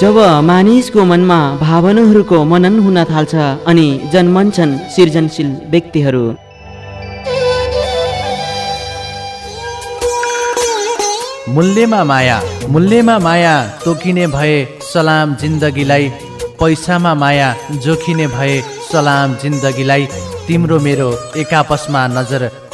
जब मानिसको मनमा भावनाहरूको मनन हुन थाल्छ अनि जन्मन्छन् सृजनशील व्यक्तिहरू। मूल्यमा माया मूल्यमा माया तोकिने भए सलाम जिन्दगीलाई पैसामा माया जोखिने भए सलाम जिन्दगीलाई तिम्रो मेरो एकापसमा नजर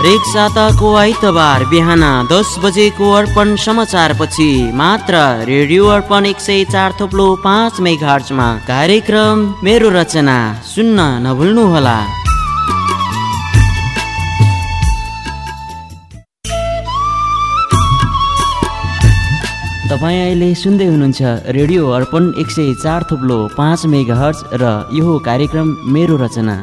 हरेक साताको आइतबार बिहान दस बजेको अर्पण समाचारपछि मात्र रेडियो अर्पण एक सय चार थोप्लो पाँच मेघार्चमा कार्यक्रम मेरो रचना सुन्न नभुल्नुहोला। तपाईँ अहिले सुन्दै हुनुहुन्छ रेडियो अर्पण एक सय चार थुप्लो पाँच मेगा हर्च र यो कार्यक्रम मेरो रचना।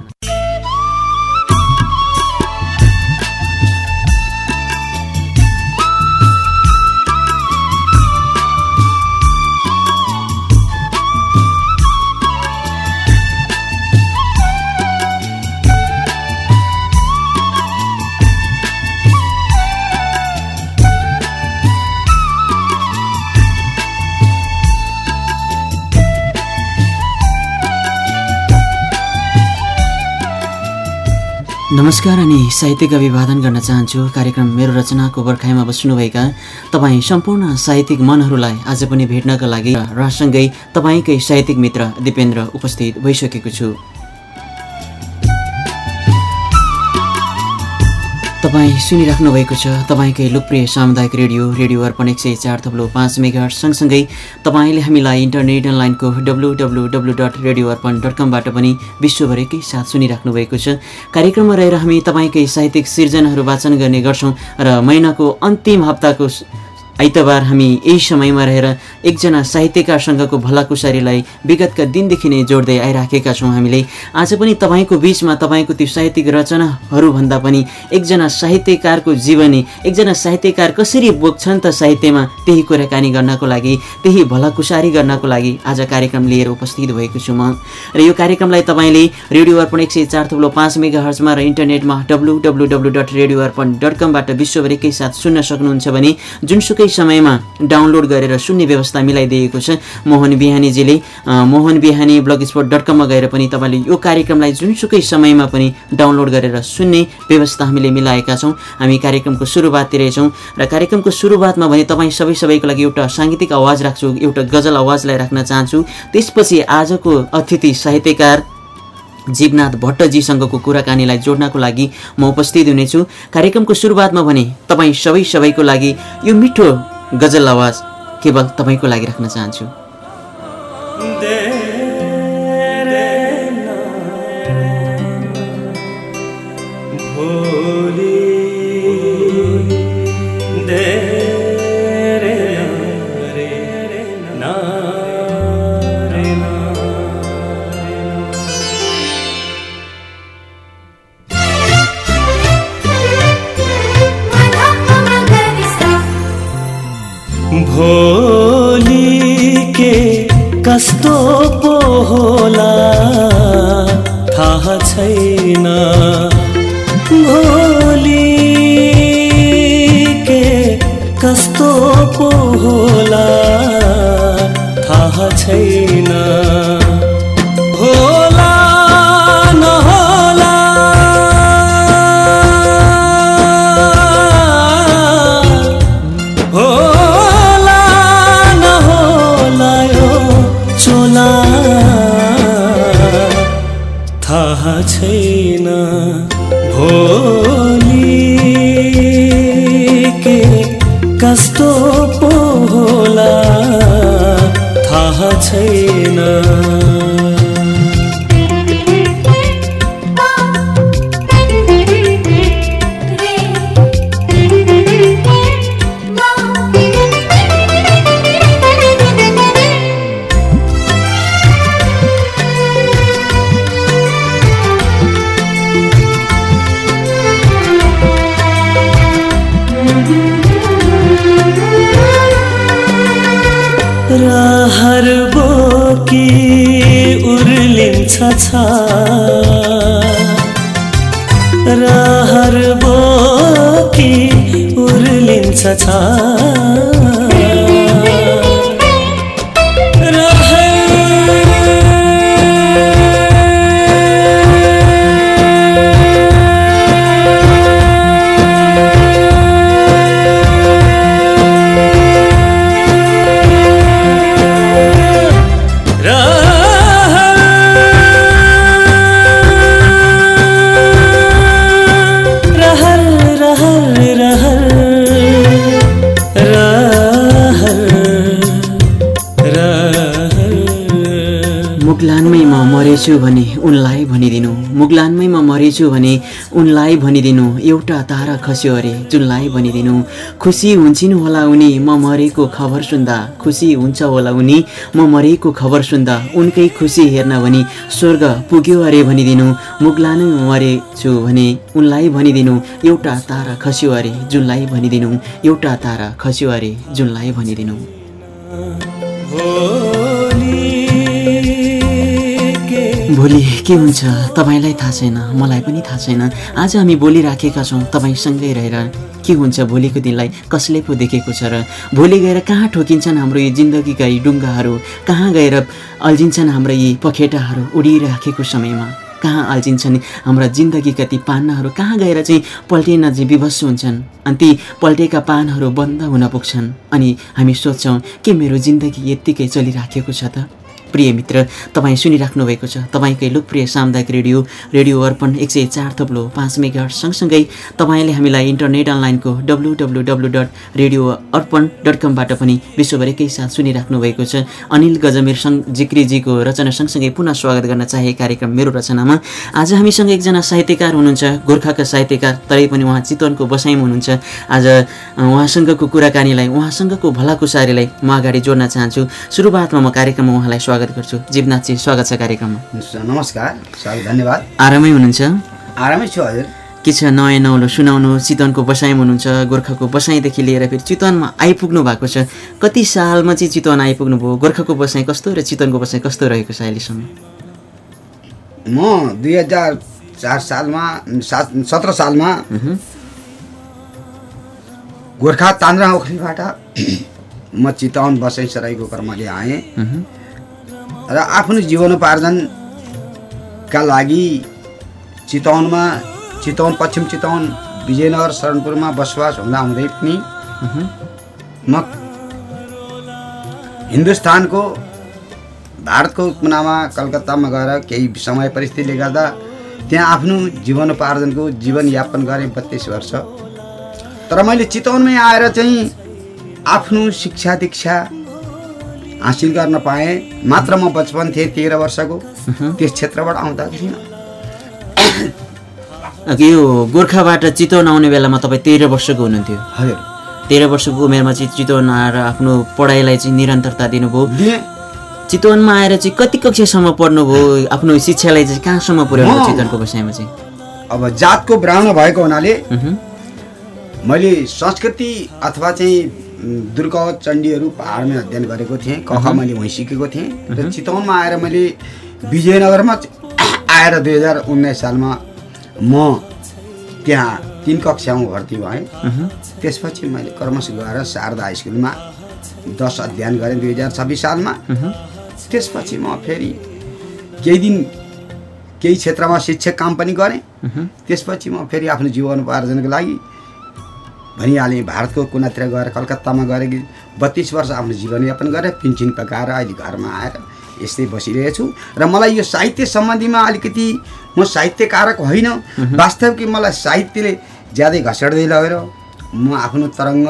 नमस्कार अनि साहित्यिक अभिवादन गर्न चाहन्छु। कार्यक्रम मेरो रचनाको बर्खाइमा बस्नुभएका तपाईँ सम्पूर्ण साहित्यिक मनहरूलाई आज पनि भेट्नका लागि र सँगै तपाईँकै साहित्यिक मित्र दिपेन्द्र उपस्थित भइसकेको छु। तपाईँ सुनिराख्नु भएको छ तपाईँकै लोकप्रिय सामुदायिक रेडियो रेडियो अर्पण एक सय चार थप्लो पाँच मेगा सँगसँगै तपाईँले हामीलाई इन्टरनेट अनलाइनको W W W dot radio Arpan dot कमबाट पनि विश्वभरिकै साथ सुनिराख्नु भएको छ। कार्यक्रममा रहेर हामी तपाईँकै साहित्यिक सिर्जनाहरू वाचन गर्ने गर्छौँ र महिनाको अन्तिम हप्ताको आइतबार हामी यही समयमा रहेर एकजना साहित्यकारसँगको भलाकुसारीलाई विगतका दिनदेखि नै जोड्दै आइराखेका छौँ हामीले। आज पनि तपाईँको बिचमा तपाईँको त्यो साहित्यिक रचनाहरूभन्दा पनि एकजना साहित्यकारको जीवनी एकजना साहित्यकार कसरी बोक्छन् त साहित्यमा त्यही कुराकानी गर्नको लागि त्यही भलाकुसारी गर्नको लागि आज कार्यक्रम लिएर उपस्थित भएको छु म। र यो कार्यक्रमलाई तपाईँले रेडियो अर्पण एक सय चार थुप्रो पाँच मेगा हर्चमा र इन्टरनेटमा W W W dot radio Arpan dot कमबाट विश्वभरिकै साथ सुन्न सक्नुहुन्छ भने जुनसुकै समयमा डाउनलोड गरेर सुन्ने व्यवस्था मिलाइदिएको छ। मोहन बिहानीजीले Mohan Bihani blog sport dot कममा गएर पनि तपाईँले यो कार्यक्रमलाई जुनसुकै समयमा पनि डाउनलोड गरेर सुन्ने व्यवस्था हामीले मिलाएका छौँ। हामी कार्यक्रमको सुरुवाततिरै छौँ र कार्यक्रमको सुरुवातमा भने तपाईँ सबै सबैको लागि एउटा साङ्गीतिक आवाज राख्छु एउटा गजल आवाजलाई राख्न चाहन्छु। त्यसपछि आजको अतिथि साहित्यकार जीवनाथ भट्टजीसँगको कुराकानीलाई जोड्नको लागि म उपस्थित हुनेछु। कार्यक्रमको सुरुवातमा भने तपाईँ सबै सबैको लागि यो मिठो गजल आवाज केवल तपाईँको लागि राख्न चाहन्छु। छैन। भोली के कस्तो पो होला थाहा छैन। छ मरेछु भने उनलाई भनिदिनु। मुगलानमै म मरेछु भने उनलाई भनिदिनु। एउटा तारा खस्यो अरे जुनलाई भनिदिनु। खुसी हुन्छन् होला उनी म मरेको खबर सुन्दा। खुसी हुन्छ होला उनी म मरेको खबर सुन्दा। उनकै खुसी हेर्न भनी स्वर्ग पुग्यो अरे भनिदिनु। मुगलानै मरेछु भने उनलाई भनिदिनु। एउटा तारा खस्यो अरे जुनलाई भनिदिनु। एउटा तारा खस्यो अरे जुनलाई भनिदिनु। भोलि के हुन्छ? तपाईँलाई थाहा छैन मलाई पनि थाहा छैन। आज हामी बोलिराखेका छौँ तपाईँसँगै रहेर। के हुन्छ भोलिको दिनलाई कसले पो देखेको छ र? भोलि गएर कहाँ ठोकिन्छन् हाम्रो यी जिन्दगीका यी डुङ्गाहरू? कहाँ गएर अल्झिन्छन् हाम्रो यी पखेटाहरू उडिराखेको समयमा? कहाँ अल्झिन्छन् हाम्रा जिन्दगीका ती पान्नाहरू कहाँ गएर चाहिँ पल्टिन चाहिँ विवश हुन्छन्? अनि ती पल्टेका पानहरू बन्द हुन पुग्छन्। अनि हामी सोध्छौँ के मेरो जिन्दगी यत्तिकै चलिराखेको छ त? प्रिय मित्र तपाईँ सुनिराख्नु भएको छ। तपाईँकै लोकप्रिय सामुदायिक रेडियो रेडियो अर्पण एक सय चार थप्लो पाँच मेगा सँगसँगै तपाईँले हामीलाई इन्टरनेट अनलाइनको W W W dot radio Arpan dot कमबाट पनि विश्वभर एकैसाथ सुनिराख्नु भएको छ। अनिल गजमेर सङ जिक्रीजीको रचना सँगसँगै पुनः स्वागत गर्न चाहे कार्यक्रम मेरो रचनामा। आज हामीसँग एकजना साहित्यकार हुनुहुन्छ। गोर्खाका साहित्यकार तरै पनि उहाँ चितवनको बसाइमा हुनुहुन्छ। आज उहाँसँगको कुराकानीलाई उहाँसँगको भलाकुसारीलाई म अगाडि जोड्न चाहन्छु। सुरुवातमा म कार्यक्रममा उहाँलाई स्वागत गर्छु। जीवनाथजी स्वागत छ कार्यक्रममा। नमस्कार स्वागत धन्यवाद। आरामै हुनुहुन्छ? आरामै छु हजुर। के छ नयाँ नौलो सुनाउनु? चितवनको बसाइमा हुनुहुन्छ गोर्खाको बसाइँदेखि लिएर फेरि चितवनमा आइपुग्नु भएको छ। कति सालमा चाहिँ चितवन आइपुग्नु भयो? गोर्खाको बसाइँ कस्तो र चितवनको बसाइँ कस्तो रहेको छ अहिलेसम्म? म दुई हजार चार सालमा सात सत्र सालमा गोर्खा तान्द्रा ओखलीबाट म चितवन बसाइ सराईको क्रमले आएँ। र आफ्नो जीवनोपार्जनका लागि चितवनमा चितवन पश्चिम चितवन विजयनगर शरणपुरमा बसोबास हुँदा हुँदै पनि म हिन्दुस्तानको भारतको कुनामा कलकत्तामा गएर केही समय परिस्थितिले गर्दा त्यहाँ आफ्नो जीवनोपार्जनको जीवनयापन गरेँ बत्तिस वर्ष। तर मैले चितवनमै आएर चाहिँ आफ्नो शिक्षा दीक्षा हासिल गर्न पाएँ। मात्र म बचपन थिएँ तेह्र वर्षको। त्यस क्षेत्रबाट आउँदा अघि यो गोर्खाबाट चितवन आउने बेलामा तपाईँ तेह्र वर्षको हुनुहुन्थ्यो। हजुर। तेह्र वर्षको उमेरमा चाहिँ चितवन आएर आफ्नो पढाइलाई चाहिँ निरन्तरता दिनुभयो। चितवनमा आएर चाहिँ कति कक्षासम्म पढ्नुभयो? आफ्नो शिक्षालाई चाहिँ कहाँसम्म पुर्याउनु चितवनको बसाइमा चाहिँ? अब जातको ब्राह्मण भएको हुनाले मैले संस्कृति अथवा चाहिँ दुर्ग चण्डीहरू पाहाडमै अध्ययन गरेको थिएँ। कख मैले वहीँ सिकेको थिएँ। र चितवनमा आएर मैले विजयनगरमा आएर दुई हजार उन्नाइस सालमा म त्यहाँ तिन कक्षामा भर्ती भएँ। त्यसपछि मैले क्रमशः गएर शारदा हाई स्कुलमा दस अध्ययन गरेँ दुई हजार छब्बिस सालमा। त्यसपछि म फेरि केही दिन केही क्षेत्रमा शिक्षक काम पनि गरेँ। त्यसपछि म फेरि आफ्नो जीवनोपार्जनको लागि भनिहालेँ भारतको कुनातिर गएर कलकत्तामा गएर बत्तिस वर्ष आफ्नो जीवनयापन गरेर पिन्सिन पकाएर अहिले घरमा आएर यस्तै बसिरहेछु। र मलाई यो साहित्य सम्बन्धीमा अलिकति म साहित्यकारक होइन। वास्तव कि मलाई साहित्यले ज्यादै घसड्दै लगेर म आफ्नो तरङ्ग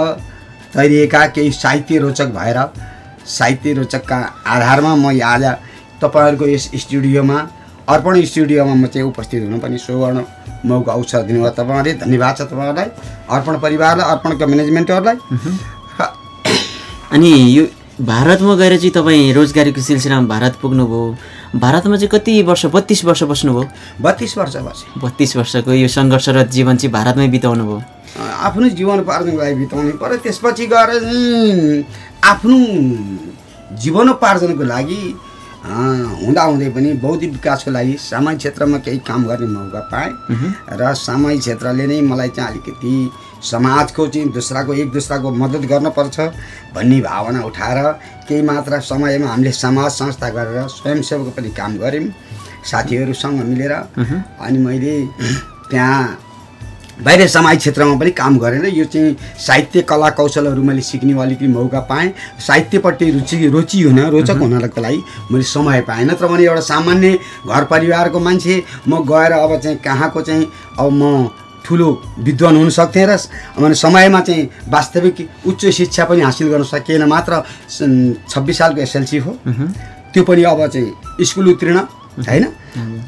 तैरिएका केही साहित्य रोचक भएर साहित्य रोचकका आधारमा म आज तपाईँहरूको यस स्टुडियोमा अर्पण स्टुडियोमा म चाहिँ उपस्थित हुनु पनि सुवर्ण मौका अवसर दिनुभयो तपाईँहरूले धन्यवाद छ तपाईँहरूलाई अर्पण परिवारलाई अर्पणका म्यानेजमेन्टहरूलाई। अनि यो भारतमा गएर चाहिँ तपाईँ रोजगारीको सिलसिलामा भारत पुग्नुभयो। भारतमा चाहिँ कति वर्ष बत्तिस वर्ष बस्नुभयो? बत्तिस वर्ष बसेँ। बत्तिस वर्षको यो सङ्घर्षरत जीवन चाहिँ भारतमै बिताउनु भयो आफ्नो जीवनोपार्जनको लागि बिताउनु पऱ्यो त्यसपछि गएर आफ्नो जीवनोपार्जनको लागि हुँदाहुँदै पनि बौद्धिक विकासको लागि सामाजिक क्षेत्रमा केही काम गर्ने मौका पाएँ र सामाजिक क्षेत्रले नै मलाई चाहिँ अलिकति समाजको चाहिँ दोस्राको एक दोस्राको मद्दत गर्नुपर्छ भन्ने भावना उठाएर केही मात्रा समयमा हामीले समाज संस्था गरेर स्वयंसेवकको पनि काम गऱ्यौँ साथीहरूसँग मिलेर। अनि मैले त्यहाँ बाहिर समाज क्षेत्रमा पनि काम गरेर यो चाहिँ साहित्य कला कौशलहरू मैले सिक्ने अलिकति मौका पाएँ। साहित्यपट्टि रुचि रुचि हुन रोचक हुनको लागि मैले समय पाएँ। नत्र भने एउटा सामान्य घर परिवारको मान्छे म गएर अब चाहिँ कहाँको चाहिँ अब म ठुलो विद्वान हुन सक्थेँ र माने समयमा चाहिँ वास्तविक उच्च शिक्षा पनि हासिल गर्न सकिएन। मात्र छब्बिस सालको एसएलसी हो। त्यो पनि अब चाहिँ स्कुल उत्तीर्ण होइन?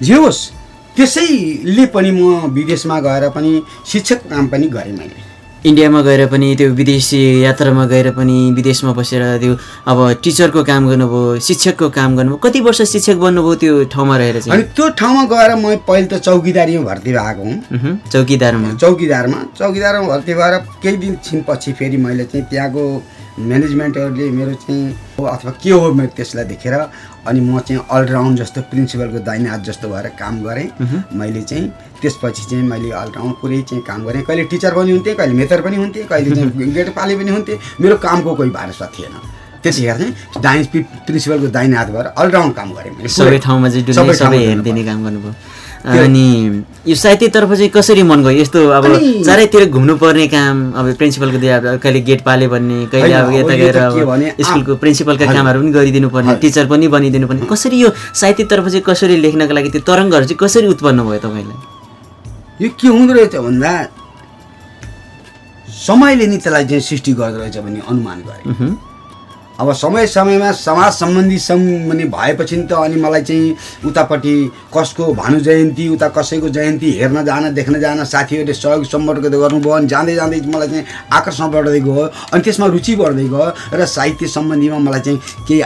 जे होस् त्यसैले पनि म विदेशमा गएर पनि शिक्षक काम पनि गरेँ मैले। इन्डियामा गएर पनि त्यो विदेशी यात्रामा गएर पनि विदेशमा बसेर त्यो अब टिचरको काम गर्नुभयो शिक्षकको काम गर्नुभयो कति वर्ष शिक्षक बन्नुभयो त्यो ठाउँमा रहेर अनि चाहिँ त्यो ठाउँमा गएर म पहिले त चौकीदारीमा भर्ती भएको हुँ। चौकीदारमा? चौकीदारमा चौकीदारमा भर्ती भएर केही दिन छिनपछि फेरि मैले चाहिँ त्यहाँको म्यानेजमेन्टहरूले मेरो चाहिँ अथवा के हो मैले त्यसलाई देखेर अनि म चाहिँ अलराउन्ड जस्तो प्रिन्सिपलको दाहिने हात जस्तो भएर काम गरेँ। मैले चाहिँ त्यसपछि चाहिँ मैले अलराउन्ड पुरै चाहिँ काम गरेँ। कहिले टिचर पनि हुन्थेँ कहिले मेटर पनि हुन्थेँ कहिले चाहिँ गेट पाले पनि हुन्थेँ। मेरो कामको कोही भरोसा थिएन। त्यसै चाहिँ दाइन प्रिन्सिपलको दाहिने हात भएर अलराउन्ड काम गरेँ मैले। सबै ठाउँमा चाहिँ सबै हेरिदिने काम गर्नुभयो। अनि यो साहित्यतर्फ चाहिँ कसरी मन गयो? यस्तो अब चारैतिर घुम्नुपर्ने काम अब प्रिन्सिपलको दिए कहिले गेट पाले भन्ने कहिले अब यता गएर स्कुलको प्रिन्सिपलका। कामहरू पनि गरिदिनु पर्ने। टिचर पनि बनिदिनु पर्ने कसरी यो साहित्यतर्फ चाहिँ कसरी लेख्नको लागि त्यो तरङ्गहरू चाहिँ कसरी उत्पन्न भयो तपाईँलाई? यो के हुँदो रहेछ भन्दा समयले नि त्यसलाई चाहिँ सृष्टि गर्दो रहेछ भन्ने अनुमान गरेँ। अब समय समयमा समाज सम्बन्धी सम्बन्धी भएपछि त अनि मलाई चाहिँ उतापट्टि कसको भानु जयन्ती उता कसैको जयन्ती हेर्न जान देख्न जान साथीहरूले सहयोग सम्पर्क गर्नुभयो अनि जाँदै जाँदै मलाई चाहिँ आकर्षण बढ्दै गयो। अनि त्यसमा रुचि बढ्दै गयो र साहित्य सम्बन्धीमा मलाई चाहिँ केही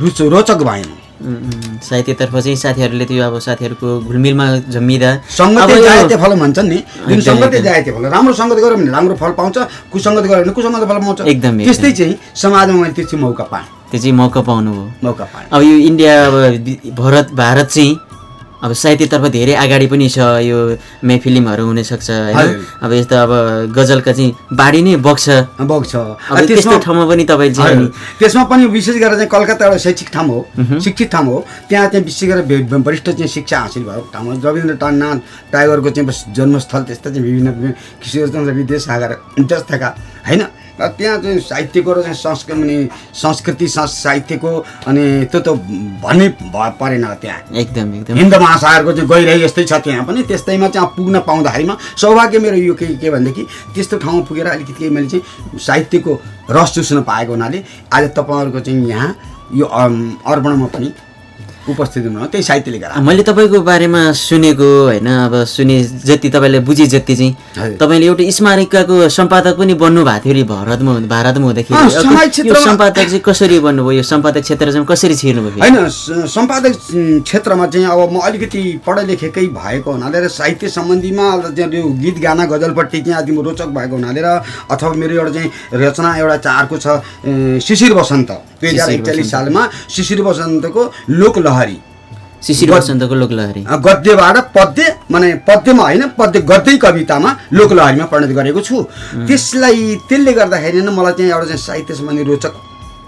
रुच रोचक भएन। साहित्यतर्फ चाहिँ साथीहरूले त्यो अब साथीहरूको घुलमिलमा जम्मिँदा सङ्गतै फल भन्छन् नि। जुन सङ्गतै। जायते फल। राम्रो सङ्गत गऱ्यो भने राम्रो फल पाउँछ कुसङ्गत गऱ्यो भने कुसङ्गत फल पाउँछ। एकदम। त्यस्तै चाहिँ समाजमा मैले त्यो चाहिँ मौका पाएँ। त्यो चाहिँ मौका पाउनुभयो मौका पाएँ। अब यो इन्डिया अब भारत भारत चाहिँ अब साहित्यतर्फ धेरै अगाडि पनि छ यो मे फिल्महरू हुनसक्छ होइन। अब यस्तो अब गजलका चाहिँ बाढी नै बग्छ। बग्छ। त्यस्तो ठाउँमा पनि तपाईँ चाहिँ। त्यसमा पनि विशेष गरेर चाहिँ कलकत्ता एउटा शैक्षिक ठाउँ हो। शिक्षित ठाउँ हो। त्यहाँ चाहिँ विशेष गरेर वरिष्ठ चाहिँ शिक्षा हासिल भएको ठाउँ हो रविन्द्र टन्ना टाइगरको चाहिँ जन्मस्थल त्यस्ता चाहिँ विभिन्न विभिन्न किशोरचन्द्र विद्यासागर जस्ताका होइन? त्यहाँ चाहिँ साहित्यको र चाहिँ संस्कृति अनि संस्कृति संस साहित्यको अनि त्यो त भन्नै परेन त्यहाँ। एकदम एकदम। हिन्द महासागरको चाहिँ गइरहे जस्तै छ त्यहाँ पनि। त्यस्तैमा चाहिँ पुग्न पाउँदाखेरिमा सौभाग्य मेरो यो के के भनेदेखि त्यस्तो ठाउँमा पुगेर अलिकति केही मैले चाहिँ साहित्यको रस चुस्न पाएको हुनाले आज तपाईँहरूको चाहिँ यहाँ यो अर्पणमा पनि उपस्थित हुनु त्यही साहित्यले गर्दा मैले तपाईँको बारेमा सुनेको होइन अब सुने जति तपाईँले बुझे जति चाहिँ। तपाईँले एउटा स्मारिकाको सम्पादक पनि बन्नु भएको थियो अरे भारतमा भारतमा हुँदाखेरि सम्पादक चाहिँ कसरी बन्नुभयो यो सम्पादक क्षेत्र चाहिँ कसरी छिर्नुभयो? होइन सम्पादक क्षेत्रमा चाहिँ अब म अलिकति पढे लेखेकै भएको हुनाले र साहित्य सम्बन्धीमा त्यो गीत गाना गजलपट्टि चाहिँ अति म रोचक भएको हुनाले र अथवा मेरो एउटा चाहिँ रचना एउटा चारको छ शिशिर बसन्त दुई हजार एकचालिस। सालमा शिशिर बसन्तको लोकलहरी। शिशिर बसन्तको लोकलहरी। गद्यबाट पद्य माने पद्यमा होइन पद्य गद्य कवितामा लोकलहरीमा परिणत गरेको छु। त्यसलाई त्यसले गर्दाखेरि नै मलाई चाहिँ एउटा चाहिँ साहित्य सम्बन्धी रोचक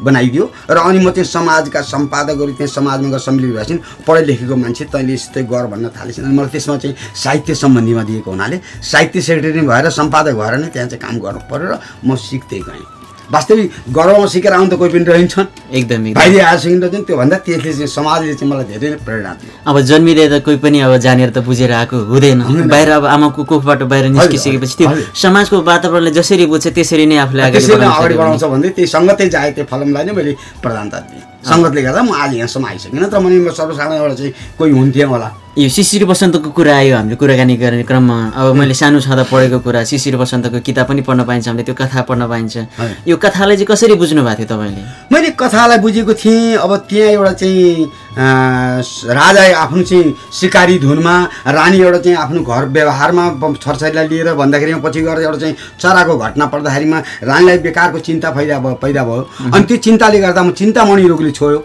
बनाइदियो। र अनि म चाहिँ समाजका सम्पादकहरू त्यहाँ समाजमा गएर सम्मिलित भएपछि पढे लेखेको मान्छे तैँले यस्तै गर भन्न थालेछन्। अनि मलाई त्यसमा चाहिँ साहित्य सम्बन्धीमा दिएको हुनाले साहित्य सेक्रेटरी भएर सम्पादक भएर नै त्यहाँ चाहिँ काम गर्नु पऱ्यो र म सिक्दै गएँ। वास्तविक गर्वमा सिकेर आउनु त कोही पनि रहन्छन् एकदम बाहिर आएर चाहिँ त्योभन्दा त्यसले चाहिँ समाजले चाहिँ मलाई धेरै नै प्रेरणा दियो। अब जन्मिँदै त कोही पनि अब जानेर त बुझेर आएको हुँदैन। बाहिर अब आमाको कोखबाट बाहिर निस्किसकेपछि त्यो। समाजको वातावरणले जसरी बुझ्छ त्यसरी नै आफूले अगाडि। बढाउँछ भन्दै त्यही सङ्गतै जाए त्यो फलमलाई नै मैले प्रधानता दिएँ। सङ्गतले गर्दा म आज यहाँसम्म आइसकेँ। नत्र भने म सर्वसाधारण एउटा चाहिँ कोही हुन्थेँ होला। यो शिशिर बसन्तको कुरा आयो हामीले कुराकानी गर्ने क्रममा। अब मैले सानो छँदा पढेको कुरा शिशिर बसन्तको किताब पनि पढ्न पाइन्छ हामीले त्यो कथा पढ्न पाइन्छ। यो कथालाई चाहिँ कसरी बुझ्नु भएको थियो तपाईँले? मैले कथालाई बुझेको थिएँ अब त्यहाँ एउटा चाहिँ राजा आफ्नो चाहिँ सिकारी धुनमा रानी एउटा चाहिँ आफ्नो घर व्यवहारमा छोरछोरीलाई लिएर भन्दाखेरिमा पछि गएर एउटा चाहिँ चराको घटना पर्दाखेरिमा रानीलाई बेकारको चिन्ता पैदा भयो पैदा भयो। अनि त्यो चिन्ताले गर्दा म चिन्तामणि रोगले छोयो।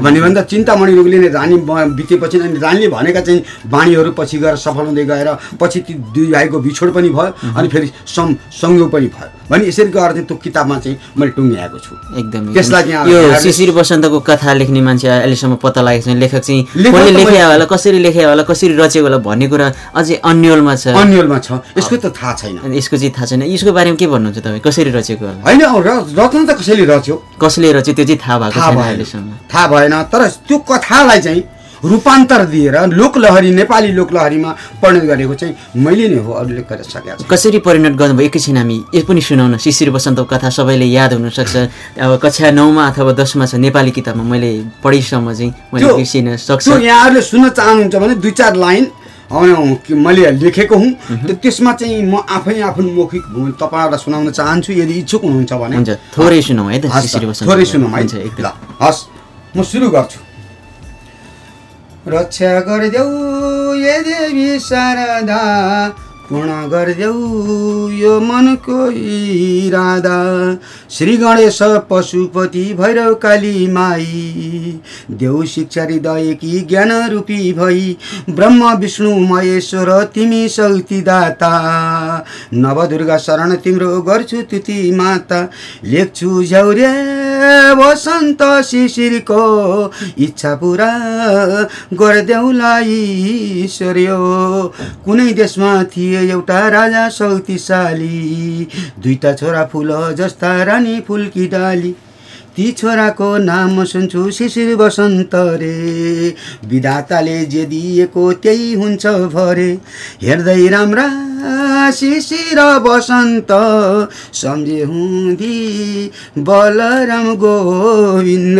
भन्यो भने त चिन्तामणि रोगले नै रानी बितेपछि अनि रानीले भनेका चाहिँ बाणीहरू पछि गएर सफल हुँदै गएर पछि ती दुई भाइको बिछोड पनि भयो अनि फेरि सं संयोग पनि भयो। भने यसरी चाहिँ त्यो किताबमा चाहिँ मैले टुङ्ग्याएको छु। एकदम त्यसलाई यो शिशिर बसन्तको कथा लेख्ने मान्छे अहिलेसम्म पत्ता लागेको छैन। लेखक चाहिँ लेखक होला कसरी लेखे होला कसरी रचेको होला भन्ने कुरा अझै अन्यलमा छ। अन्यलमा छ। यसको त थाहा छैन। यसको चाहिँ थाहा छैन। यसको बारेमा के भन्नुहुन्छ तपाईँ? कसरी रचेको होला? होइन रचना त कसैले रच्यो? कसले रच्यो त्यो चाहिँ थाहा भएको छैन अहिलेसम्म। थाहा भएन। तर त्यो कथालाई चाहिँ रूपान्तर दिएर लोकलहरी नेपाली लोकलहरीमा परिणत गरेको चाहिँ मैले नै हो अरूले गरेर सकेको छ कसरी परिणत गर्नुभयो? एकैछिन हामी यो पनि सुनाउन। शिशिर बसन्तको कथा सबैले याद हुनसक्छ। अब कक्षा नौमा अथवा दसमा छ नेपाली किताबमा मैले पढिसम्म चाहिँ मैले बिर्सिन सक्छ। यहाँहरूले सुन्न चाहनुहुन्छ भने दुई चार लाइन मैले लेखेको हुँ। त्यो त्यसमा चाहिँ म आफै आफ्नो मौखिक तपाईँहरूलाई सुनाउन चाहन्छु यदि इच्छुक हुनुहुन्छ भने। थोरै सुनौ है त थोरै सुनौँ है। हस् म सुरु गर्छु। रक्षा गरिदेऊ ये देवी शारदा पूर्ण गरिदेऊ यो मनको इरादा। श्री गणेश पशुपति भैरव काली माई देऊ शिक्षा हृदयकी ज्ञान रूपी भई ब्रह्म विष्णु महेश्वर तिमी शक्तिदाता नवदुर्गा शरण तिम्रो गर्छु तुति माता लेख्छु झ्याउरे वसन्त शिशिरको इच्छा पुरा गरिदेऊला ईश्वर्यो कुनै देशमा थिए एउटा राजा शक्तिशाली दुईटा छोरा फुल जस्ता रानी फुलकी डाली। ती छोराको नाम सुन्छु शिशिर बसन्त रे विधाताले जे दिएको त्यही हुन्छ भरे। हेर्दै राम्रा शिशिर बसन्त सम्झे हुँदी बलराम गोविन्द।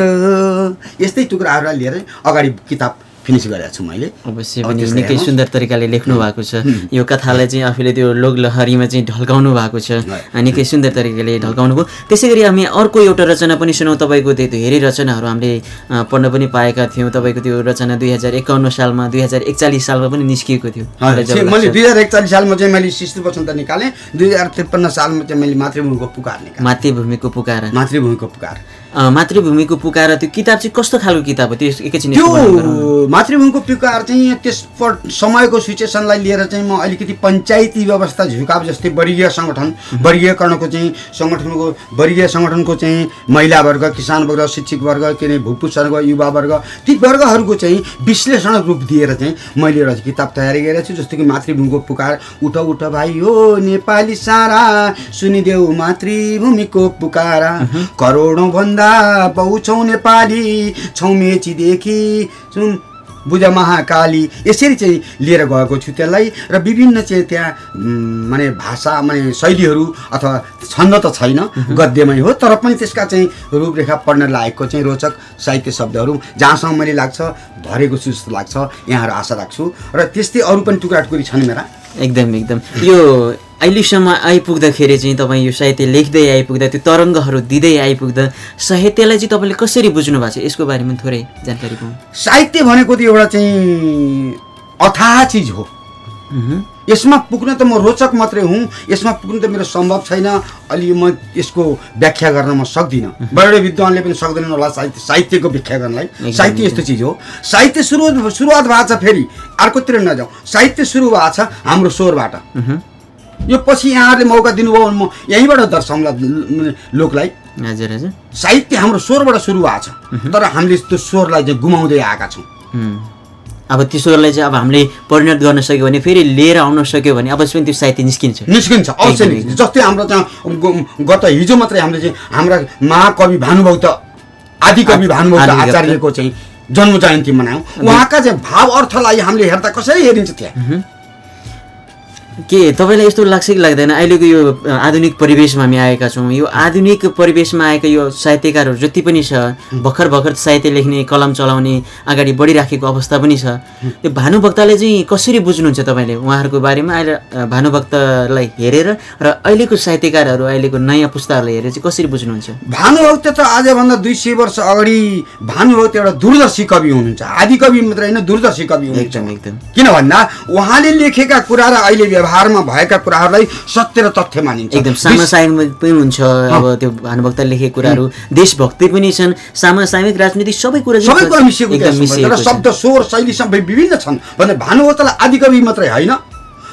यस्तै टुक्राहरूलाई लिएर अगाडि किताब फिनिस गरेको छु मैले। अवश्य पनि निकै। सुन्दर तरिकाले लेख्नु भएको छ। यो कथालाई चाहिँ आफूले त्यो लोकलहरीमा चाहिँ ढल्काउनु भएको छ। निकै सुन्दर तरिकाले ढल्काउनु भयो। त्यसै गरी हामी अर्को एउटा रचना पनि सुनौँ। तपाईँको त्यो धेरै रचनाहरू हामीले पढ्न पनि पाएका थियौँ। तपाईँको त्यो रचना दुई हजार एकाउन्न सालमा दुई हजार एकचालिस सालमा पनि निस्किएको थियो। मैले। दुई हजार एकचालिस सालमा चाहिँ मैले शिशु बसन्त निकालेँ। दुई हजार त्रिपन्न सालमा चाहिँ मैले मातृभूमिको पुकार निकालेँ। मातृभूमिको पुकारा। मातृभूमिको पुकार। मातृभूमिको पुकारा त्यो किताब चाहिँ कस्तो खालको किताब हो? त्यो एकैछिन त्यो। मातृभूमिको पुकार चाहिँ त्यस समयको सिचुएसनलाई लिएर चाहिँ म अलिकति पञ्चायती व्यवस्था झुकाव जस्तै वर्गीय सङ्गठन वर्गीयकरणको चाहिँ सङ्गठनको वर्गीय सङ्गठनको चाहिँ महिला वर्ग किसान वर्ग शिक्षक वर्ग के अरे भूपुष वर्ग युवा वर्ग ती वर्गहरूको चाहिँ विश्लेषण रूप दिएर चाहिँ मैले एउटा किताब तयारी गरेको छु जस्तो कि मातृभूमिको पुकार उठ उठ भाइ हो नेपाली सारा सुनिदेऊ मातृभूमिको पुकारा करोडौँ भन्दा बहुछौँ नेपाली छौँ मेचीदेखि सुन बुझ महाकाली। यसरी चाहिँ लिएर गएको छु त्यसलाई र विभिन्न चाहिँ त्यहाँ माने भाषा माने शैलीहरू अथवा छन्द त छैन गद्यमै हो तर पनि त्यसका चाहिँ रूपरेखा पढ्न लायकको चाहिँ रोचक साहित्य शब्दहरू जहाँसम्म मैले लाग्छ धरेको छु जस्तो लाग्छ यहाँहरू आशा राख्छु। र त्यस्तै अरू पनि टुक्रा टुक्री छन् मेरा। एकदम एकदम। यो अहिलेसम्म आइपुग्दाखेरि चाहिँ तपाईँ यो साहित्य लेख्दै आइपुग्दा त्यो तरङ्गहरू दिँदै आइपुग्दा साहित्यलाई चाहिँ तपाईँले कसरी बुझ्नु भएको छ? यसको बारेमा थोरै जानकारी पाउँ साहित्य भनेको त एउटा चाहिँ अथाह चिज हो। यसमा पुग्न त म रोचक मात्रै हुँ। यसमा पुग्न त मेरो सम्भव छैन। अलि म यसको व्याख्या गर्न म सक्दिनँ। बडे विद्वानले पनि सक्दैनन् होला साहित्य साहित्यको व्याख्या गर्नलाई। साहित्य यस्तो चिज हो। साहित्य सुरु सुरुवात भएको छ फेरि। अर्कोतिर नजाउँ साहित्य सुरु भएको छ हाम्रो स्वरबाट। यो पछि यहाँहरूले मौका दिनुभयो भने म यहीँबाट दर्शाउँला लोकलाई हजुर हजुर। साहित्य हाम्रो स्वरबाट सुरु भएको छ। तर हामीले त्यो स्वरलाई चाहिँ गुमाउँदै आएका छौँ। अब त्यो स्वरलाई चाहिँ अब हामीले परिणत गर्न सक्यो भने फेरि लिएर आउन सक्यो भने अवश्य पनि त्यो साहित्य निस्किन्छ। निस्किन्छ। अवश्य निस्किन्छ। जस्तै हाम्रो त्यहाँ गत हिजो मात्रै हामीले चाहिँ हाम्रा महाकवि भानुभक्त आदिकवि भानुभक्त। आचार्यको चाहिँ जन्म जयन्ती मनायौँ। उहाँका चाहिँ भाव अर्थलाई हामीले हेर्दा कसरी हेरिन्छ त्यहाँ? के तपाईँलाई यस्तो लाग्छ कि लाग्दैन? अहिलेको यो आधुनिक परिवेशमा हामी आएका छौँ। यो आधुनिक परिवेशमा आएका यो साहित्यकारहरू जति पनि छ भर्खर भर्खर साहित्य लेख्ने कलम चलाउने अगाडि बढिराखेको अवस्था पनि छ। त्यो भानुभक्तले चाहिँ कसरी बुझ्नुहुन्छ तपाईँले? उहाँहरूको बारेमा अहिले भानुभक्तलाई हेरेर र अहिलेको साहित्यकारहरू अहिलेको नयाँ पुस्ताहरूलाई हेरेर चाहिँ कसरी बुझ्नुहुन्छ? भानुभक्त त आजभन्दा दुई सय वर्ष अगाडि भानुभक्त एउटा दूरदर्शी कवि हुनुहुन्छ। आदि कवि मात्र होइन दूरदर्शी कवि हुनुहुन्छ। एकदम एकदम। किन भन्दा उहाँले लेखेका कुरा र अहिले व्यवहारमा भएका कुराहरूलाई सत्य र तथ्य मानिन्छ। एकदम समसामयिक पनि हुन्छ अब त्यो भानुभक्त लेखेको कुराहरू। देशभक्ति पनि छन् समसामयिक राजनीति सबै कुरा सबै कुरा मिसिएको र। शब्द स्वर शैली सबै विभिन्न छन् भने भानुभक्तलाई आदि कवि मात्रै होइन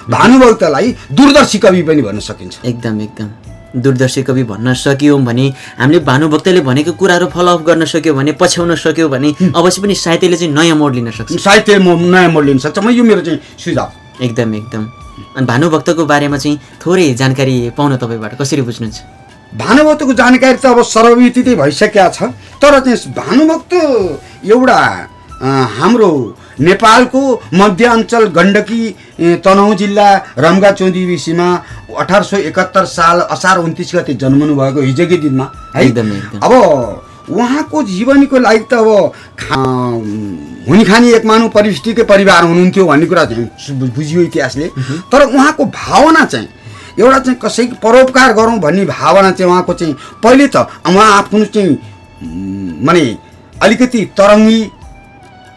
भानुभक्तलाई दूरदर्शी कवि पनि भन्न सकिन्छ। एकदम एकदम। दूरदर्शी कवि भन्न सक्यौँ भने हामीले भानुभक्तले भनेको कुराहरू फलोअप गर्न सक्यो भने पछ्याउन सक्यो भने अवश्य पनि साहित्यले चाहिँ नयाँ मोड लिन सक्छ। साहित्य नयाँ मोड लिन सक्छ। म यो मेरो चाहिँ सुझाव। एकदम एकदम। अनि भानुभक्तको बारेमा चाहिँ थोरै जानकारी पाउन तपाईँबाट कसरी बुझ्नुहुन्छ भानुभक्तको जानकारी त अब सर्वविदितै भइसकेका छ तर चाहिँ भानुभक्त एउटा हाम्रो नेपालको मध्याञ्चल गण्डकी तनहुँ जिल्ला रम्गा चौधी विषयमा अठार सौ एकात्तर साल असार उन्तिस गते जन्मनु भएको हिजोकै दिनमा है। अब उहाँको जीवनीको लागि त अब खा हुने खाने एक मानव परिस्थितिकै परिवार हुनुहुन्थ्यो भन्ने कुरा चाहिँ बुझियो इतिहासले। तर उहाँको भावना चाहिँ एउटा चाहिँ कसैको परोपकार गरौँ भन्ने भावना चाहिँ उहाँको चाहिँ पहिले त उहाँ आफ्नो चाहिँ माने अलिकति तरङ्गी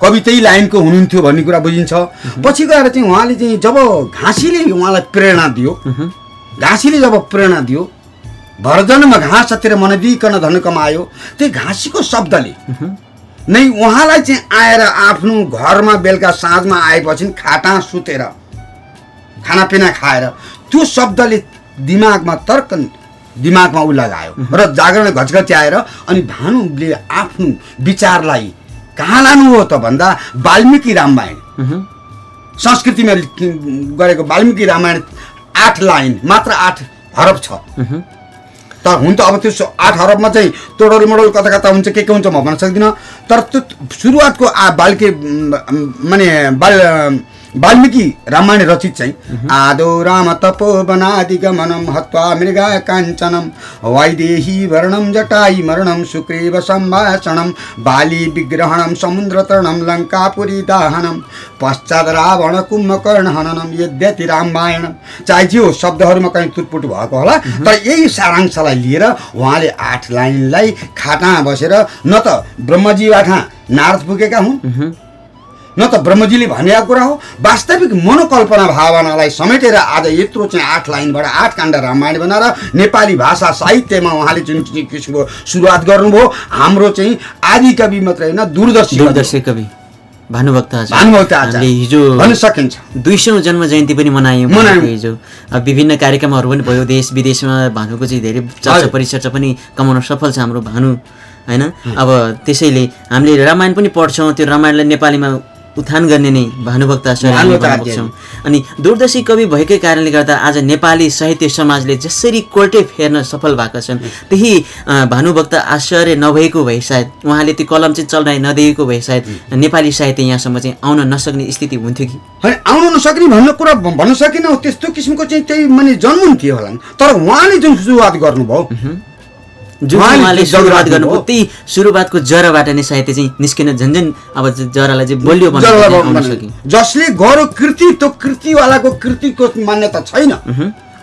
कवितै लाइनको हुनुहुन्थ्यो भन्ने कुरा बुझिन्छ। पछि गएर चाहिँ उहाँले चाहिँ जब घाँसीले उहाँलाई प्रेरणा दियो घाँसीले जब प्रेरणा दियो भरजनमा घाँसतिर मनदिकन धन कमायो। त्यही घाँसीको शब्दले। नै उहाँलाई चाहिँ आएर आफ्नो घरमा बेलुका साँझमा आएपछि खाटा सुतेर खानापिना खाएर त्यो शब्दले दिमागमा तर्क दिमागमा उ लगायो। र जागरण घचघच्याएर अनि भानुले आफ्नो विचारलाई कहाँ लानु हो त भन्दा वाल्मिकी रामायण। संस्कृतिमा गरेको वाल्मिकी रामायण आठ लाइन मात्र आठ हरफ छ। तर हुन त अब त्यो आठ हरफमा चाहिँ तोडल मोडल कता कता हुन्छ के के हुन्छ म भन्न सक्दिनँ तर त्यो सुरुवातको आ बाल्के माने बाल वाल्मिकी रामायण रचित चाहिँ आदो राम तपो वनादि गमनम हत्वा मृगा काञ्चनम वैदेही वर्णम जटाई मरणम सुग्रीव सम्भाषणम बाली विग्रहणम समुद्र तरणम लङ्कापुरी दाहनम पश्चात रावण कुम्भकर्ण हननम यद्यति रामायणम चाहे जे हो शब्दहरूमा कहीँ तुटपुट भएको होला तर यही सारांशलाई लिएर उहाँले आठ लाइनलाई खाटामा बसेर न त ब्रह्मजीबाट नारद पुगेका हुन् न त ब्रह्मजीले भनेका कुरा हो। वास्तविक मनोकल्पना भावनालाई समेटेर आज यत्रो चाहिँ आठ लाइनबाट आठ काण्ड रामायण बनाएर नेपाली भाषा साहित्यमा उहाँले जुन किसिमको सुरुवात गर्नुभयो हाम्रो चाहिँ आदि कवि मात्रै होइन दूरदर्शी कवि। दूरदर्शी कवि भानुभक्त आचार्य। हिजो भन्न सकिन्छ। दुई सौ जन्म जयन्ती पनि मनायौँ हिजो विभिन्न कार्यक्रमहरू पनि भयो देश विदेशमा भानुको चाहिँ धेरै चर्चा। परिचर्चा पनि कमाउन सफल छ हाम्रो भानु होइन? अब त्यसैले हामीले रामायण पनि पढ्छौँ त्यो रामायणलाई नेपालीमा उत्थान गर्ने नै भानुभक्त आचार्य अनि दूरदर्शी कवि भएकै कारणले गर्दा आज नेपाली साहित्य समाजले जसरी कोल्टे फेर्न सफल भएका छन् त्यही भानुभक्त आश्चर्य नभएको भए सायद उहाँले त्यो कलम चाहिँ चल्न नदिएको भए सायद नेपाली साहित्य यहाँसम्म चाहिँ आउन नसक्ने स्थिति हुन्थ्यो कि? होइन आउन नसक्ने भन्ने कुरा भन्न सकिनँ त्यस्तो किसिमको चाहिँ त्यही माने जन्मन्थ्यो होला तर उहाँले जुन सुरुवात गर्नुभयो जुन उहाँले सुरुवात गर्नुभयो। त्यही सुरुवातको जराबाट नै साहित्य चाहिँ निस्किन झन्झन अब जरालाई चाहिँ बलियो बनाउने। सक्यो जसले गरो कृति त्यो कृतिवालाको कृतिको मान्यता छैन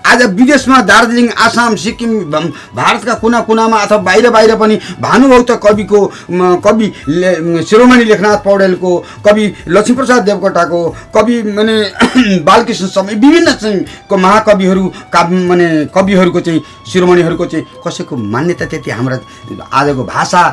आज विदेशमा दार्जिलिङ आसाम सिक्किम भारतका कुना कुनामा अथवा बाहिर बाहिर पनि भानुभक्त कविको कवि ले- शिरोमणि लेखनाथ पौडेलको कवि लक्ष्मीप्रसाद देवकोटाको कवि माने बालकृष्ण समय विभिन्न चाहिँ को महाकविहरू का माने कविहरूको चाहिँ शिरोमणिहरूको चाहिँ कसैको मान्यता त्यति हाम्रा आजको भाषा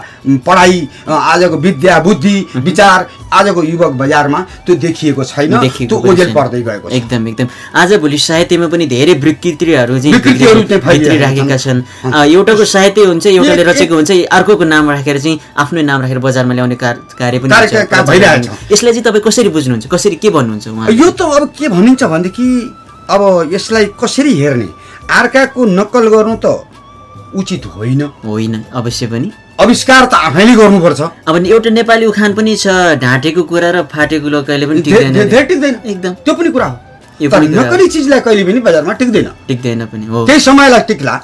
पढाइ आजको विद्या बुद्धि विचार आजको युवक बजारमा त्यो देखिएको छैन त्यो ओझेल। पर्दै गएको एकदम एकदम। आजभोलि साहित्यमा पनि धेरै विकृतिहरू चाहिँ विकृतिहरू चाहिँ फैलिरहेका राखेका छन्। एउटाको साहित्य हुन्छ एउटाले रचेको हुन्छ अर्कोको नाम राखेर चाहिँ आफ्नै नाम राखेर बजारमा ल्याउने कार- कार्य पनि भइरहेको। यसलाई चाहिँ तपाईँ कसरी बुझ्नुहुन्छ? कसरी के भन्नुहुन्छ उहाँ यो त अब के भनिन्छ भनेदेखि अब यसलाई कसरी हेर्ने? अर्काको नक्कल गर्नु त उचित होइन। होइन अवश्य पनि। आविष्कार त आफैले गर्नुपर्छ। अब एउटा नेपाली उखान पनि छ ढाँटेको कुरा र फाटेको कहिले पनि टिक्दैन। एकदम। त्यो पनि कुरा हो। तर नक्कली चिजलाई कहिले पनि बजारमा टिक्दैन। टिक्दैन पनि हो। केही समयलाई टिक्ला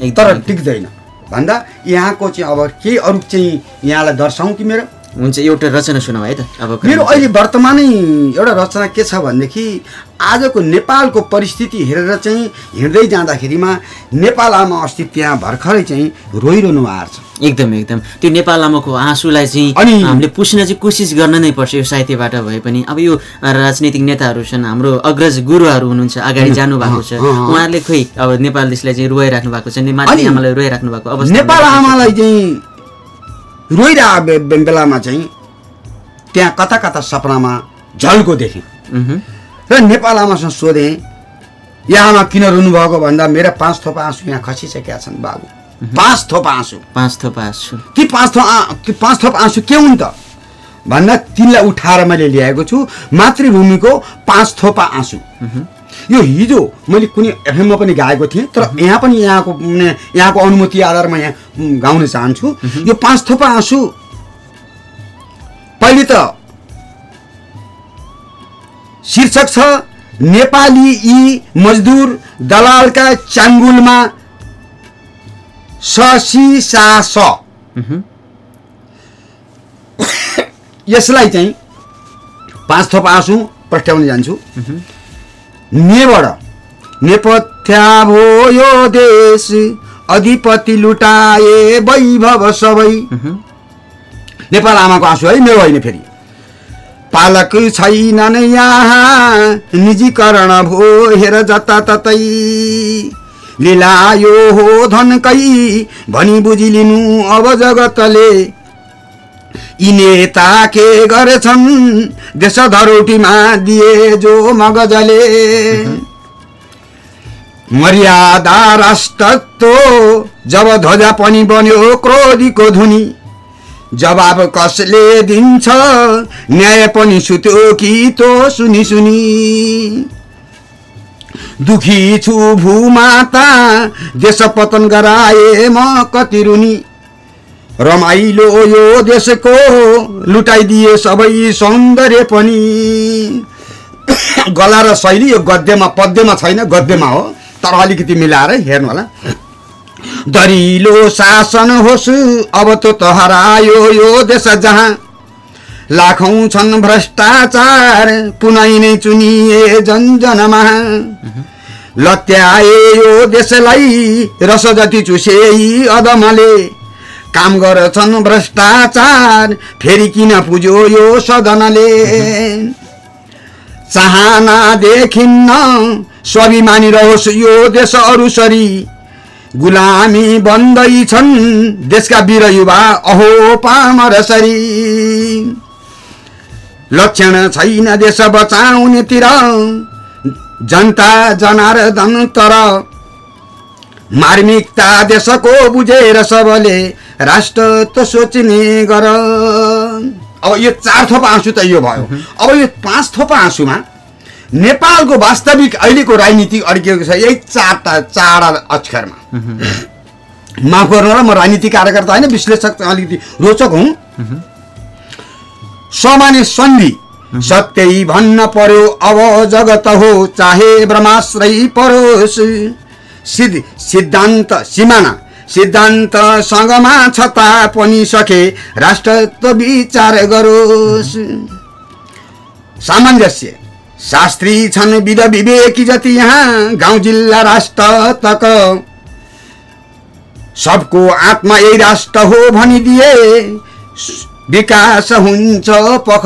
तर। टिक्दैन। भन्दा यहाँको चाहिँ अब केही अरू चाहिँ यहाँलाई दर्शाउँ कि मेरो? हुन्छ एउटा रचना सुनाऊ है त। अब मेरो अहिले वर्तमानै एउटा रचना के छ भनेदेखि आजको नेपालको परिस्थिति हेरेर चाहिँ हिँड्दै जाँदाखेरिमा नेपाल आमा अस्ति त्यहाँ भर्खरै चाहिँ रोइरहनु भएको छ। एकदम एकदम। त्यो नेपाल आमाको आँसुलाई चाहिँ अनि- हामीले पुस्न चाहिँ कोसिस गर्न नै पर्छ यो साहित्यबाट भए पनि। अब यो राजनीतिक नेताहरू छन् हाम्रो अग्रज गुरुहरू हुनुहुन्छ अगाडि जानु भएको छ। उहाँहरूले खोइ अब नेपाल देशलाई चाहिँ रोइराख्नु भएको छ अनि आमालाई रोइराख्नु भएको अवस्था नेपाल आमालाई चाहिँ रोइरहेको बेलामा चाहिँ त्यहाँ कता कता सपनामा झल्को देखेँ। र नेपाल आमासँग सोधेँ यहाँ आमा किन रुनुभएको भन्दा मेरा पाँच थोपा आँसु यहाँ खसिसकेका छन् बाबु। पाँच थोपा आँसु। पाँच थोप आँसु। ती पाँच थोप आ- ती पाँच थोप आँसु के हुन् त? भन्दा तिनलाई उठाएर मैले ल्याएको छु मातृभूमिको पाँच थोपा आँसु। यो हिजो मैले कुनै एफएममा पनि गाएको थिएँ तर यहाँ पनि यहाँको यहाँको अनुमति आधारमा यहाँ गाउन चाहन्छु। यो पाँच थोपा आँसु पहिले त शीर्षक छ नेपाली यी मजदुर दलालका चाङ्गुलमा ससी सा। स। यसलाई चाहिँ पाँच थोप आँसु प्रस्ट्याउन जान्छु। नेबाट। नेपथ्या भो यो देश अधिपति लुटाए वैभव सबै। नेपाल आमाको आँसु है मेरो होइन फेरि। पालक छैनन् यहाँ निजीकरण भो हेर जताततै लिलायो हो धनकै भनी बुझिलिनु अब जगतले। नेता के गरेछन्? देश धरोटीमा दिए जो मगजले। मर्यादा राष्ट्रत्व जब ध्वजा पनि बन्यो क्रोधीको धुनी जवाब कसले दिन्छ? न्याय पनि सुत्यो कि तो? सुनि सुनि। दुखी छु भूमाता देश पतन गराए म कति रुनी रमाइलो यो देशको लुटाइदिए सबै सौन्दर्य पनि। गला र शैली यो गद्यमा पद्यमा छैन गद्यमा हो। तर अलिकति मिलाएर हेर्नु होला। दरिलो शासन होस् अब त हरायो यो देश जहाँ लाखौँ छन् भ्रष्टाचार पुनै नै चुनिए जन जनमा लत्याए यो देशलाई रस जति चुसे अदमले। काम गर्छन् भ्रष्टाचार फेरि किन पुज्यो यो सदनले? चाहना देखिन्न स्वाभिमानी रहोस् यो देश अरूसरी। गुलामी बन्दैछन् देशका वीर युवा अहो पामरसरी लक्षण छैन देश बचाउनेतिर जनता जनार्दन तर। मार्मिकता देशको बुझेर सबले राष्ट्र त सोच्ने गर। अब यो चार थोपा आँसु त यो भयो। अब यो पाँच थोपा आँसुमा नेपालको वास्तविक अहिलेको राजनीति अड्किएको छ यही चारवटा चार अक्षरमा। माफ गर्नु होला म राजनीतिक कार्यकर्ता होइन विश्लेषक अलिकति रोचक हुँ। सामान्य सन्धि सत्यै भन्न पर्यो अब जगत हो चाहे ब्रह्माश्रय परोस्। सिद्ध सिद्धान्त सिमाना। सिद्धान्तसँगमा छता पनि सके राष्ट्र विचार गरोस्। सामञ्जस्य। शास्त्री छन् विध विवेकी जति यहाँ गाउँ जिल्ला राष्ट्र तक सबको आत्मा यही राष्ट्र हो भनिदिए। विकास हुन्छ पख।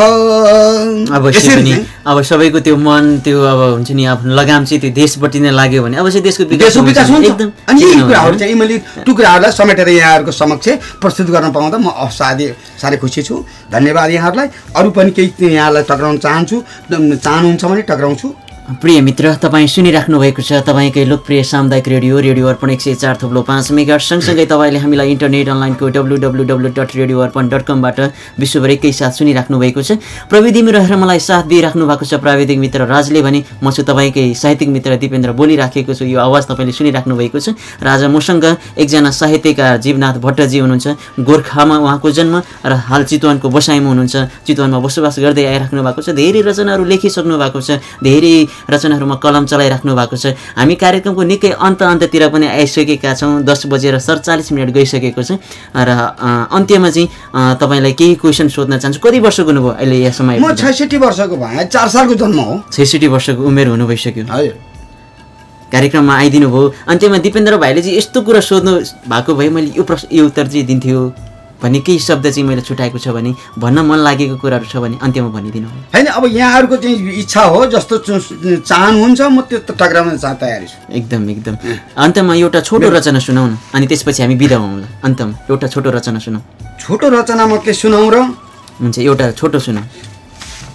अवश्य पनि। चाहिँ अब सबैको त्यो मन त्यो अब हुन्छ नि आफ्नो लगाम चाहिँ त्यो देशपट्टि नै लाग्यो भने अवश्य देशको विकास देशको विकास हुनेछ। एकदम अनि यी? कुराहरू चाहिँ मैले टुक्राहरूलाई समेटेर यहाँहरूको समक्ष प्रस्तुत गर्न पाउँदा म असाध्य साह्रै खुसी छु। धन्यवाद यहाँहरूलाई। अरू पनि केही यहाँलाई टक्राउन चाहन्छु चाहनुहुन्छ भने टक्राउँछु। प्रिय मित्र तपाईँ सुनिराख्नु भएको छ तपाईँकै लोकप्रिय सामुदायिक रेडियो रेडियो अर्पण एक सय चार थुप्लो पाँच मेगा सँगसँगै तपाईँले हामीलाई इन्टरनेट अनलाइनको W W W dot radio Arpan dot कमबाट विश्वभरिकै साथ सुनिराख्नु भएको छ। प्रविधिमा रहेर मलाई साथ दिइराख्नु भएको छ प्राविधिक मित्र राजले भने म छु तपाईँकै साहित्यिक मित्र दिपेन्द्र बोलिराखेको छु। यो आवाज तपाईँले सुनिराख्नु भएको छ। र मसँग एकजना साहित्यकार जीवनाथ भट्टजी हुनुहुन्छ। गोर्खामा उहाँको जन्म र हाल चितवनको बसाइमा हुनुहुन्छ। चितवनमा बसोबास गर्दै आइराख्नु भएको छ। धेरै रचनाहरू लेखिसक्नु भएको छ। धेरै रचनाहरूमा कलम चलाइराख्नु भएको छ। हामी कार्यक्रमको निकै अन्त अन्ततिर पनि आइसकेका छौँ। दस बजेर सडचालिस मिनट गइसकेको छ। र अन्त्यमा चाहिँ तपाईँलाई केही क्वेसन सोध्न चाहन्छु। कति वर्षको हुनुभयो अहिले यहाँसम्म म छैसठी वर्षको भएँ चार सालको जन्म हो। छैसठी वर्षको उमेर हुनु भइसक्यो। हजुर। कार्यक्रममा आइदिनु भयो अन्त्यमा दिपेन्द्र भाइले चाहिँ यस्तो कुरा सोध्नु भएको भए मैले यो प्रश्न यो उत्तर चाहिँ दिन्थ्यो। भन्ने केही शब्द चाहिँ मैले छुट्याएको छ भने भन्न मन लागेको कुराहरू छ भने अन्त्यमा भनिदिनु होला। होइन अब यहाँहरूको चाहिँ इच्छा हो जस्तो चाहनुहुन्छ म त्यो टक्राउन तयारी छु। एकदम एकदम। अन्त्यमा एउटा छोटो रचना सुनाउ न अनि त्यसपछि हामी बिदा हौँला। अन्तमा एउटा छोटो रचना सुनाऊ छोटो रचना म के सुनाउँ र? हुन्छ एउटा छोटो सुनाऊ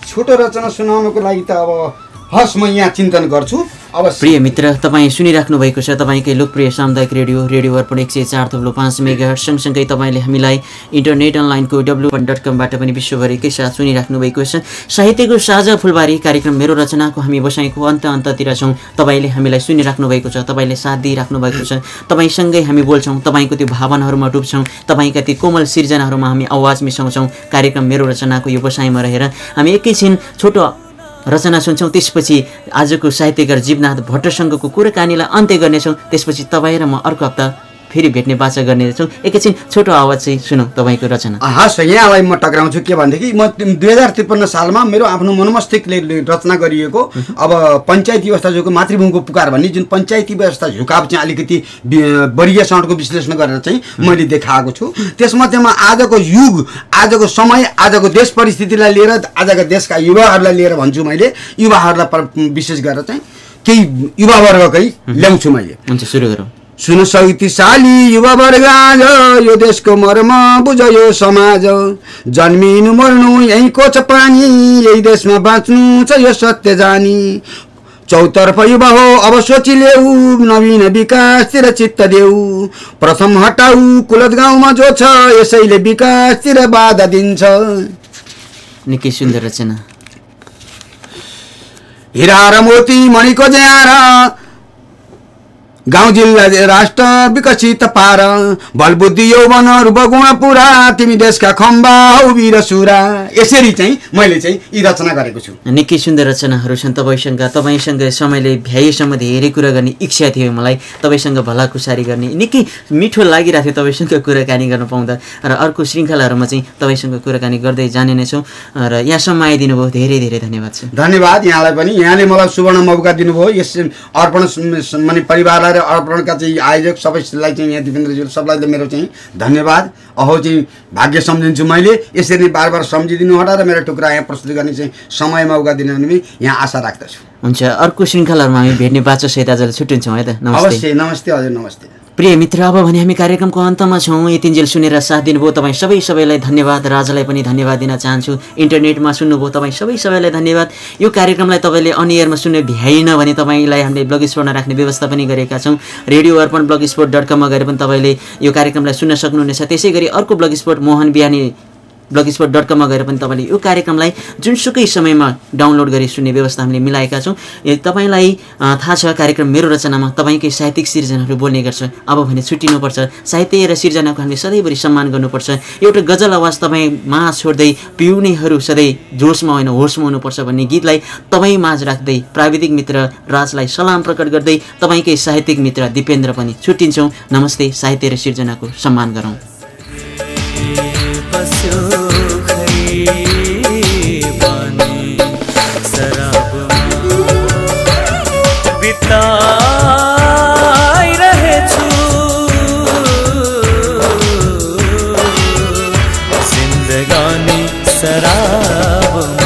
छोटो रचना सुनाउनको लागि त अब हस् म यहाँ चिन्तन गर्छु। अब प्रिय मित्र तपाईँ सुनिराख्नु भएको छ तपाईँकै लोकप्रिय सामुदायिक रेडियो रेडियो अर्पण एक सय चार थप्लो पाँच मेगा सँगसँगै तपाईँले हामीलाई इन्टरनेट अनलाइनको डब्लु डट कमबाट पनि विश्वभर एकैसाथ सुनिराख्नु भएको छ। साहित्यको साझा फुलबारी कार्यक्रम मेरो रचनाको हामी बसाइको अन्त अन्ततिर छौँ। तपाईँले हामीलाई सुनिराख्नु भएको छ तपाईँले साथ दिइराख्नु भएको छ। तपाईँसँगै हामी बोल्छौँ तपाईँको त्यो भावनाहरूमा डुब्छौँ। तपाईँका ती कोमल सिर्जनाहरूमा हामी आवाज मिसाउँछौँ। कार्यक्रम मेरो रचनाको यो बसाइमा रहेर हामी एकैछिन छोटो रचना सुन्छौँ। त्यसपछि आजको साहित्यकार जीवनाथ भट्टसँगको कुराकानीलाई अन्त्य गर्नेछौँ। त्यसपछि तपाईँ र म अर्को हप्ता फेरि भेट्ने बाचा गर्नेछौँ। एकैछिन छोटो आवाज चाहिँ सुनौँ तपाईँको रचना। हस् यहाँलाई म टक्राउँछु के भनेदेखि म दुई हजार त्रिपन्न सालमा मेरो आफ्नो मनमस्तिष्कले रचना गरिएको अब पञ्चायती व्यवस्था जोको मातृभूमिको पुकार भन्ने जुन पञ्चायती व्यवस्था झुकाव चाहिँ अलिकति वर्गीय सडकको विश्लेषण गरेर चाहिँ मैले देखाएको छु। त्यसमध्येमा आजको युग आजको समय आजको देश परिस्थितिलाई लिएर आजका देशका युवाहरूलाई लिएर भन्छु मैले युवाहरूलाई विशेष गरेर चाहिँ केही युवावर्गकै ल्याउँछु मैले। हुन्छ सुरु गरौँ। सुन शक्तिशाली युवा वर्ग आज यो देशको मर्म बुझ यो समाज। जन्मिनु मर्नु यहीँको छ पानी यही देशमा बाँच्नु छ यो सत्य जानी। चौतर्फ युवा हो अब सोची ल्याऊ नवीन विकासतिर चित्त देऊ। प्रथम हटाऊ कुलत गाउँमा जो छ यसैले विकासतिर बाधा दिन्छ। निकै सुन्दर रचना। हिरा र मोती मणिको ज्यार गाउँ जिल्ला राष्ट्र विकसित पार। बलबुद्धि यौवन रूपगुण पुरा। तिमी देशका खम्बा हौ वीर सुरा। यसरी चाहिँ मैले चाहिँ यी रचना गरेको छु। निकै सुन्दर रचनाहरू छन् तपाईँसँग। तपाईँसँग समयले भ्याएसम्म धेरै कुरा गर्ने इच्छा थियो मलाई। तपाईँसँग भलाकुसारी गर्ने निकै मिठो लागिरहेको थियो तपाईँसँग कुराकानी गर्न पाउँदा। र अर्को श्रृङ्खलाहरूमा चाहिँ तपाईँसँग कुराकानी गर्दै जाने नै छौँ। र यहाँसम्म आइदिनु भयो धेरै धेरै धन्यवाद छ। धन्यवाद। यहाँलाई पनि। यहाँले मलाई सुवर्ण मौका दिनुभयो। यस अर्पण माने परिवारलाई र अर्पणका चाहिँ आयोजक सबैलाई चाहिँ यहाँ दिपेन्द्रज्यू सबलाई मेरो चाहिँ धन्यवाद। अहो चाहिँ भाग्य सम्झिन्छु मैले। यसरी नै बार बार सम्झिदिनु होला र मेरो टुक्रा यहाँ प्रस्तुत गर्ने चाहिँ समय मौका दिनु भने यहाँ आशा राख्दछु। हुन्छ अर्को श्रृङ्खलाहरूमा हामी भेट्ने बाचा सहित आजलाई छुट्टिन्छौँ है त। नमस्ते। अवश्य नमस्ते हजुर नमस्ते। प्रिय मित्र अब भने हामी कार्यक्रमको अन्तमा छौँ। यतिन्जेल सुनेर साथ दिनुभयो तपाईँ सबै सबैलाई धन्यवाद। राजालाई पनि धन्यवाद दिन चाहन्छु। इन्टरनेटमा सुन्नुभयो तपाईँ सबै सबैलाई धन्यवाद। यो कार्यक्रमलाई तपाईँले अनियरमा सुन्ने भ्याइन भने तपाईँलाई हामीले ब्लग स्पोर्टमा राख्ने व्यवस्था पनि गरेका छौँ। Radio Arpan blog sport dot कममा गएर पनि तपाईँले यो कार्यक्रमलाई सुन्न सक्नुहुनेछ। त्यसै अर्को blogspot Mohan Bihani blogspot dot कममा गएर पनि तपाईँले यो कार्यक्रमलाई जुनसुकै समयमा डाउनलोड गरी सुन्ने व्यवस्था हामीले मिलाएका छौँ। ए, तपाईँलाई थाहा छ कार्यक्रम मेरो रचनामा तपाईँकै साहित्यिक सिर्जनाहरू बोल्ने गर्छ। अब भने छुट्टिनुपर्छ। साहित्य र सिर्जनाको हामीले सधैँभरि सम्मान गर्नुपर्छ। एउटा गजल आवाज तपाईँ माझ छोड्दै पिउनेहरू सधैँ जोसमा होइन होसमा हुनुपर्छ भन्ने गीतलाई तपाईँ माझ राख्दै प्राविधिक मित्र राजलाई सलाम प्रकट गर्दै तपाईँकै साहित्यिक मित्र दिपेन्द्र पनि छुट्टिन्छौँ। नमस्ते साहित्य र सिर्जनाको सम्मान गरौँ। લડાઈ રહે છું જિંદગાની સરાબમાં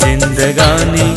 જિંદગાની